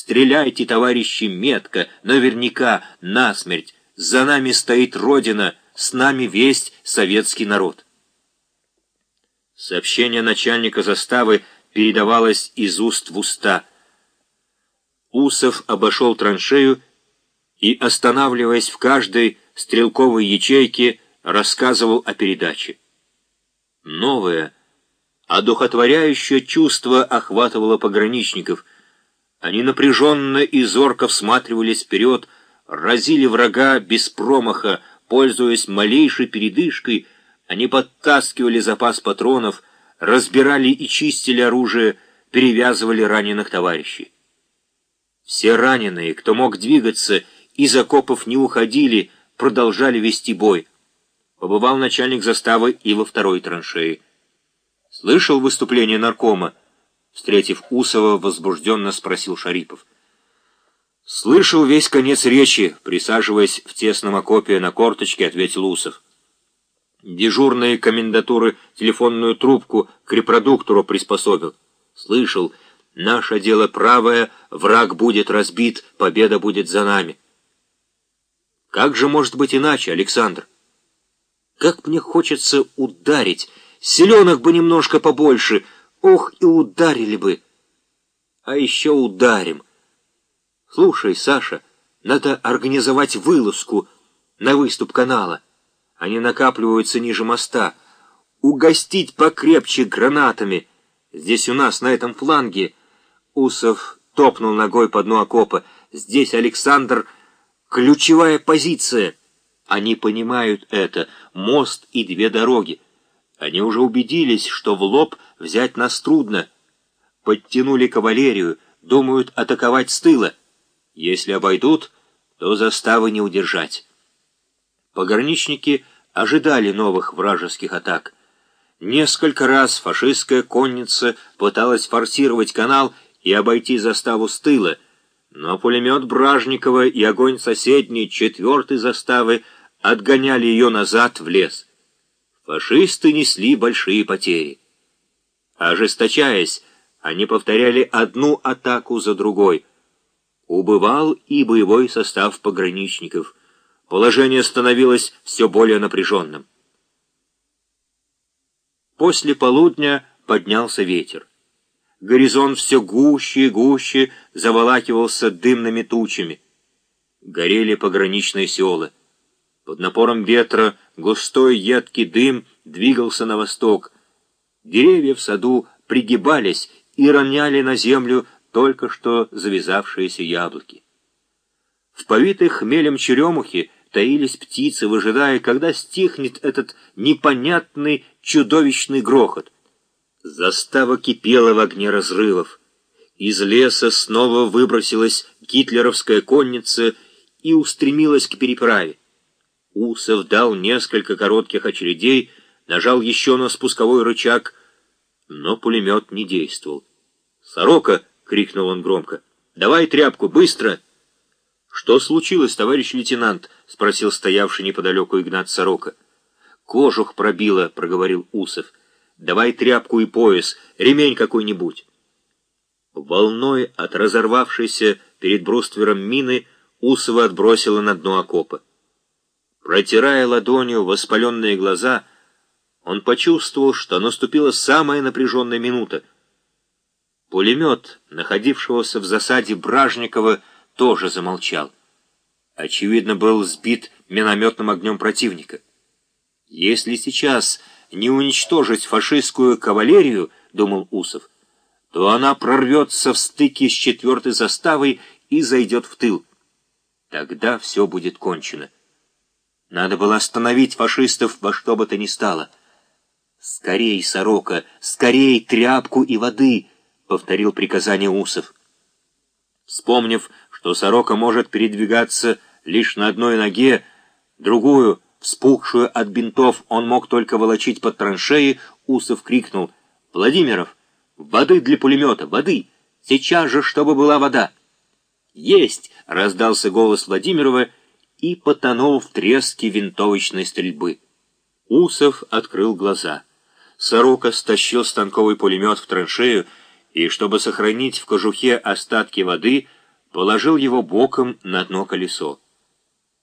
Стреляйте, товарищи, метко, наверняка, насмерть. За нами стоит Родина, с нами весть советский народ. Сообщение начальника заставы передавалось из уст в уста. Усов обошел траншею и, останавливаясь в каждой стрелковой ячейке, рассказывал о передаче. Новое, одухотворяющее чувство охватывало пограничников. Они напряженно и зорко всматривались вперед, разили врага без промаха, пользуясь малейшей передышкой, они подтаскивали запас патронов, разбирали и чистили оружие, перевязывали раненых товарищей. Все раненые, кто мог двигаться, из окопов не уходили, продолжали вести бой. Побывал начальник заставы и во второй траншеи. «Слышал выступление наркома?» Встретив Усова, возбужденно спросил Шарипов. «Слышал весь конец речи», присаживаясь в тесном окопе на корточке, ответил Усов. Дежурные комендатуры телефонную трубку к репродуктору приспособил. Слышал, наше дело правое, враг будет разбит, победа будет за нами. Как же может быть иначе, Александр? Как мне хочется ударить, селенок бы немножко побольше, ох, и ударили бы. А еще ударим. Слушай, Саша, надо организовать вылазку на выступ канала. Они накапливаются ниже моста. Угостить покрепче гранатами. Здесь у нас, на этом фланге. Усов топнул ногой по дну окопа. Здесь, Александр, ключевая позиция. Они понимают это. Мост и две дороги. Они уже убедились, что в лоб взять нас трудно. Подтянули кавалерию, думают атаковать с тыла. Если обойдут, то заставы не удержать. Пограничники ожидали новых вражеских атак. Несколько раз фашистская конница пыталась форсировать канал и обойти заставу с тыла, но пулемет Бражникова и огонь соседней четвертой заставы отгоняли ее назад в лес. Фашисты несли большие потери. Ожесточаясь, они повторяли одну атаку за другой. Убывал и боевой состав пограничников — Положение становилось все более напряженным. После полудня поднялся ветер. Горизонт все гуще и гуще заволакивался дымными тучами. Горели пограничные села. Под напором ветра густой едкий дым двигался на восток. Деревья в саду пригибались и роняли на землю только что завязавшиеся яблоки. В повитых хмелем черемухе таились птицы, выжидая, когда стихнет этот непонятный чудовищный грохот. Застава кипела в огне разрывов. Из леса снова выбросилась гитлеровская конница и устремилась к переправе. Усов дал несколько коротких очередей, нажал еще на спусковой рычаг, но пулемет не действовал. «Сорока!» — крикнул он громко. «Давай тряпку, быстро!» «Что случилось, товарищ лейтенант?» — спросил стоявший неподалеку Игнат Сорока. «Кожух пробило», — проговорил Усов. «Давай тряпку и пояс, ремень какой-нибудь». Волной от разорвавшейся перед бруствером мины Усова отбросило на дно окопа. Протирая ладонью воспаленные глаза, он почувствовал, что наступила самая напряженная минута. Пулемет, находившегося в засаде Бражникова, — тоже замолчал. Очевидно, был сбит минометным огнем противника. Если сейчас не уничтожить фашистскую кавалерию, думал Усов, то она прорвется в стыке с четвертой заставой и зайдет в тыл. Тогда все будет кончено. Надо было остановить фашистов во что бы то ни стало. «Скорей, сорока, скорей тряпку и воды!» — повторил приказание Усов. Вспомнив, что сорока может передвигаться лишь на одной ноге, другую, вспухшую от бинтов, он мог только волочить под траншеи, Усов крикнул «Владимиров, воды для пулемета, воды! Сейчас же, чтобы была вода!» «Есть!» — раздался голос Владимирова и потонул в треске винтовочной стрельбы. Усов открыл глаза. Сорока стащил станковый пулемет в траншею и, чтобы сохранить в кожухе остатки воды, положил его боком на дно колесо.